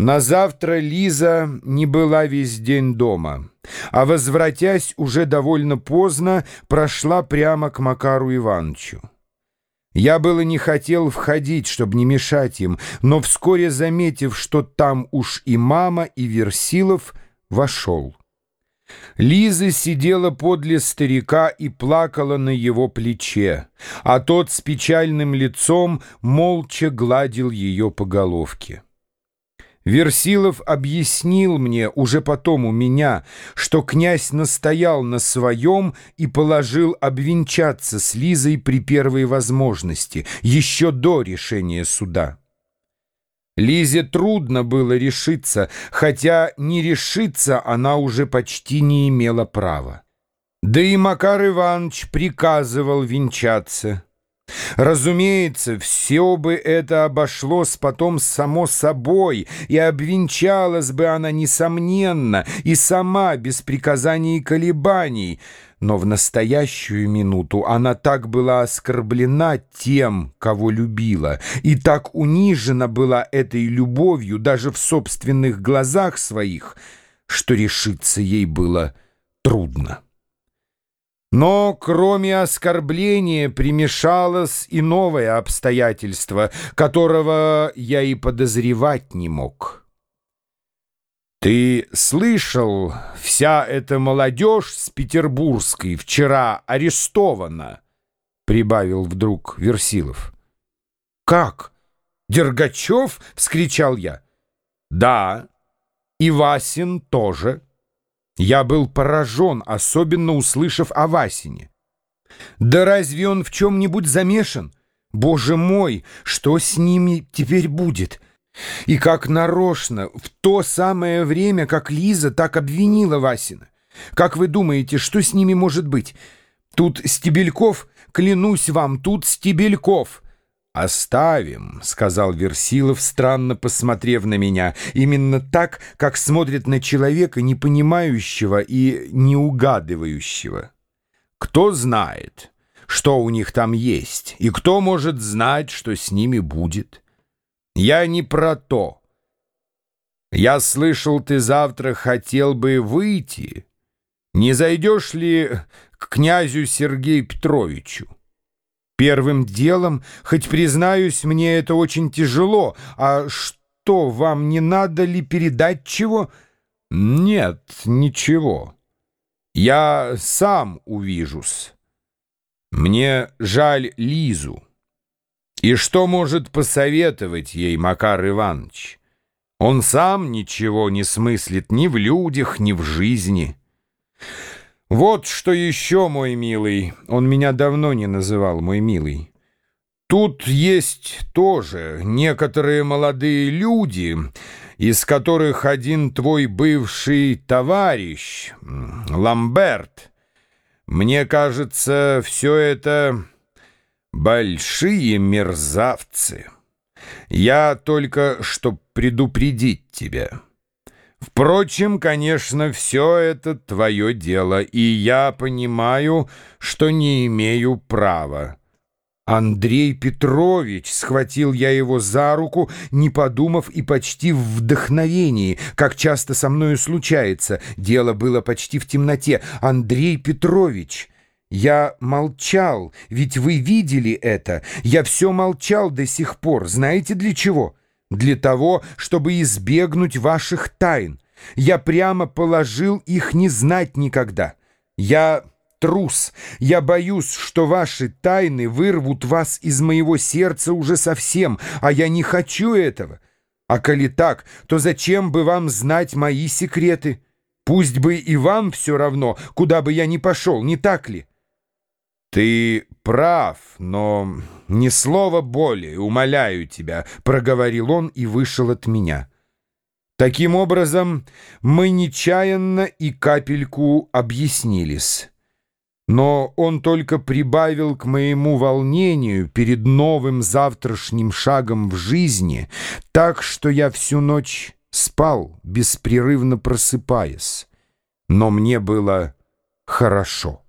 На завтра Лиза не была весь день дома, а, возвратясь уже довольно поздно, прошла прямо к Макару Ивановичу. Я было не хотел входить, чтобы не мешать им, но вскоре, заметив, что там уж и мама, и Версилов, вошел. Лиза сидела подле старика и плакала на его плече, а тот с печальным лицом молча гладил ее по головке. Версилов объяснил мне уже потом у меня, что князь настоял на своем и положил обвенчаться с Лизой при первой возможности, еще до решения суда. Лизе трудно было решиться, хотя не решиться она уже почти не имела права. Да и Макар Иванович приказывал венчаться. Разумеется, все бы это обошлось потом само собой, и обвенчалась бы она, несомненно, и сама, без приказаний и колебаний. Но в настоящую минуту она так была оскорблена тем, кого любила, и так унижена была этой любовью даже в собственных глазах своих, что решиться ей было трудно. Но кроме оскорбления примешалось и новое обстоятельство, которого я и подозревать не мог. «Ты слышал, вся эта молодежь с Петербургской вчера арестована?» — прибавил вдруг Версилов. «Как? Дергачев?» — вскричал я. «Да, и Васин тоже». Я был поражен, особенно услышав о Васине. Да разве он в чем-нибудь замешан? Боже мой, что с ними теперь будет? И как нарочно, в то самое время, как Лиза так обвинила Васина. Как вы думаете, что с ними может быть? Тут Стебельков, клянусь вам, тут Стебельков — «Оставим», — сказал Версилов, странно посмотрев на меня, именно так, как смотрит на человека, не понимающего и не угадывающего. «Кто знает, что у них там есть, и кто может знать, что с ними будет? Я не про то. Я слышал, ты завтра хотел бы выйти. Не зайдешь ли к князю Сергею Петровичу?» Первым делом, хоть признаюсь, мне это очень тяжело. А что, вам не надо ли передать чего? Нет, ничего. Я сам увижусь. Мне жаль Лизу. И что может посоветовать ей Макар Иванович? Он сам ничего не смыслит ни в людях, ни в жизни. Вот что еще, мой милый. Он меня давно не называл, мой милый. Тут есть тоже некоторые молодые люди, из которых один твой бывший товарищ, Ламберт. Мне кажется, все это большие мерзавцы. Я только, чтоб предупредить тебя». Впрочем, конечно, все это твое дело, и я понимаю, что не имею права. Андрей Петрович, схватил я его за руку, не подумав и почти в вдохновении, как часто со мною случается. Дело было почти в темноте. Андрей Петрович... Я молчал, ведь вы видели это. Я все молчал до сих пор. Знаете для чего? Для того, чтобы избегнуть ваших тайн. Я прямо положил их не знать никогда. Я трус. Я боюсь, что ваши тайны вырвут вас из моего сердца уже совсем, а я не хочу этого. А коли так, то зачем бы вам знать мои секреты? Пусть бы и вам все равно, куда бы я ни пошел, не так ли? Ты прав, но ни слова более, умоляю тебя, проговорил он и вышел от меня. Таким образом, мы нечаянно и капельку объяснились. Но он только прибавил к моему волнению перед новым завтрашним шагом в жизни, так что я всю ночь спал, беспрерывно просыпаясь. Но мне было хорошо.